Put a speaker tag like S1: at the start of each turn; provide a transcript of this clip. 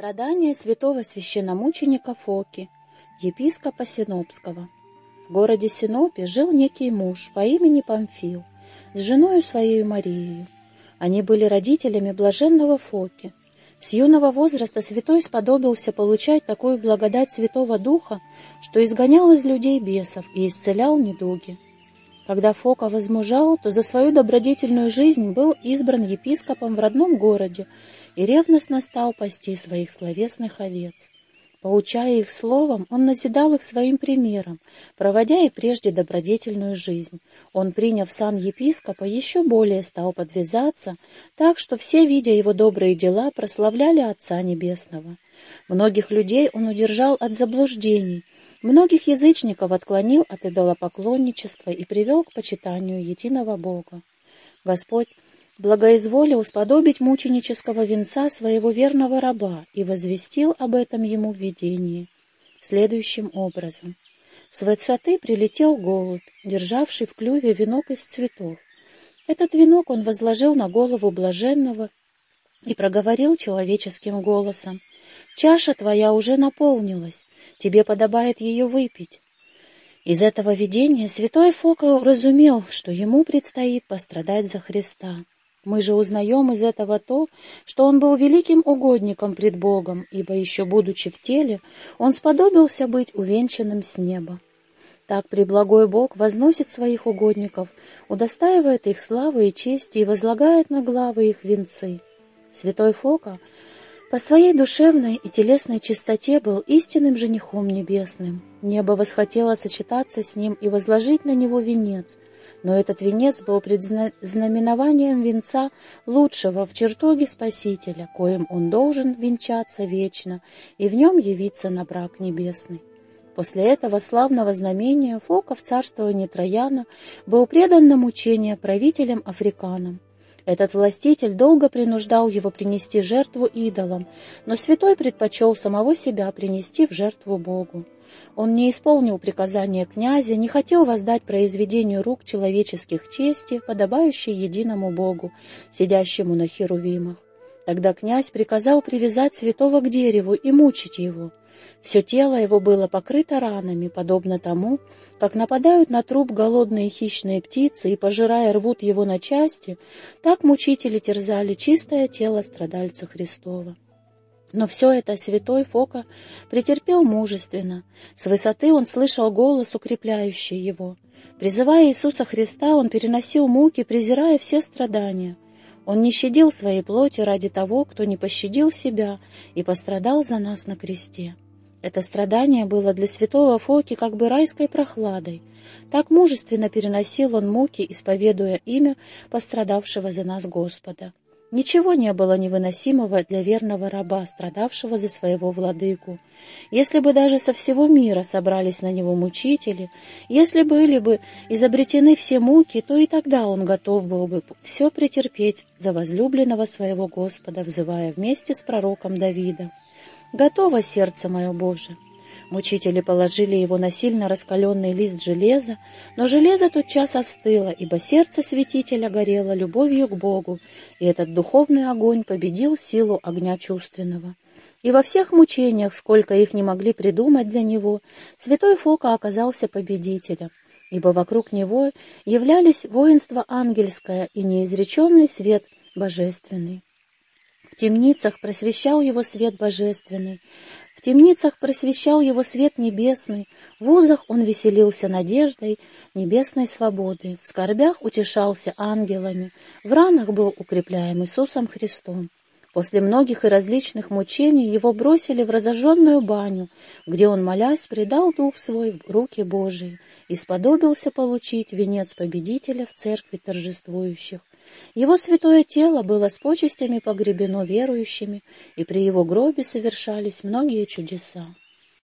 S1: Страдания святого священномученика Фоки, епископа Синопского. В городе Синопе жил некий муж по имени Памфил с женою своей Марией. Они были родителями блаженного Фоки. С юного возраста святой сподобился получать такую благодать Святого Духа, что изгонял из людей бесов и исцелял недуги. Когда Фока возмужал, то за свою добродетельную жизнь был избран епископом в родном городе и ревностно стал пасти своих словесных овец. Поучая их словом, он назидал их своим примером, проводя и прежде добродетельную жизнь. Он, приняв сан епископа, еще более стал подвязаться, так что все, видя его добрые дела, прославляли Отца Небесного. Многих людей он удержал от заблуждений, Многих язычников отклонил от идолопоклонничества и привел к почитанию единого Бога. Господь благоизволил сподобить мученического венца своего верного раба и возвестил об этом ему в видении. Следующим образом. С высоты прилетел голубь, державший в клюве венок из цветов. Этот венок он возложил на голову блаженного и проговорил человеческим голосом. «Чаша твоя уже наполнилась, тебе подобает ее выпить». Из этого видения святой Фока разумел, что ему предстоит пострадать за Христа. Мы же узнаем из этого то, что он был великим угодником пред Богом, ибо еще будучи в теле, он сподобился быть увенчанным с неба. Так преблагой Бог возносит своих угодников, удостаивает их славы и чести и возлагает на главы их венцы. Святой Фока по своей душевной и телесной чистоте был истинным женихом небесным. Небо восхотело сочетаться с ним и возложить на него венец, но этот венец был предзнаменованием венца лучшего в чертоге Спасителя, коим он должен венчаться вечно и в нем явиться на брак небесный. После этого славного знамения Фока в царствовании Трояна был предан на мучение правителям Африканам. Этот властитель долго принуждал его принести жертву идолам, но святой предпочел самого себя принести в жертву Богу. Он не исполнил приказания князя, не хотел воздать произведению рук человеческих чести, подобающей единому Богу, сидящему на херувимах. Тогда князь приказал привязать святого к дереву и мучить его. Все тело его было покрыто ранами, подобно тому, как нападают на труп голодные хищные птицы и, пожирая, рвут его на части, так мучители терзали чистое тело страдальца Христова. Но все это святой Фока претерпел мужественно. С высоты он слышал голос, укрепляющий его. Призывая Иисуса Христа, он переносил муки, презирая все страдания. Он не щадил своей плоти ради того, кто не пощадил себя и пострадал за нас на кресте. Это страдание было для святого Фоки как бы райской прохладой. Так мужественно переносил он муки, исповедуя имя пострадавшего за нас Господа. Ничего не было невыносимого для верного раба, страдавшего за своего владыку. Если бы даже со всего мира собрались на него мучители, если были бы изобретены все муки, то и тогда он готов был бы все претерпеть за возлюбленного своего Господа, взывая вместе с пророком Давида. Готово сердце мое Боже. Мучители положили его на сильно раскаленный лист железа, но железо тотчас остыло, ибо сердце святителя горело любовью к Богу, и этот духовный огонь победил силу огня чувственного. И во всех мучениях, сколько их не могли придумать для него, святой Фока оказался победителем, ибо вокруг него являлись воинство ангельское и неизреченный свет божественный. В темницах просвещал его свет божественный, в темницах просвещал его свет небесный, в узах он веселился надеждой небесной свободы, в скорбях утешался ангелами, в ранах был укрепляем Иисусом Христом. После многих и различных мучений его бросили в разожженную баню, где он, молясь, предал дух свой в руки Божии и сподобился получить венец победителя в церкви торжествующих. Его святое тело было с почестями погребено верующими, и при его гробе совершались многие чудеса.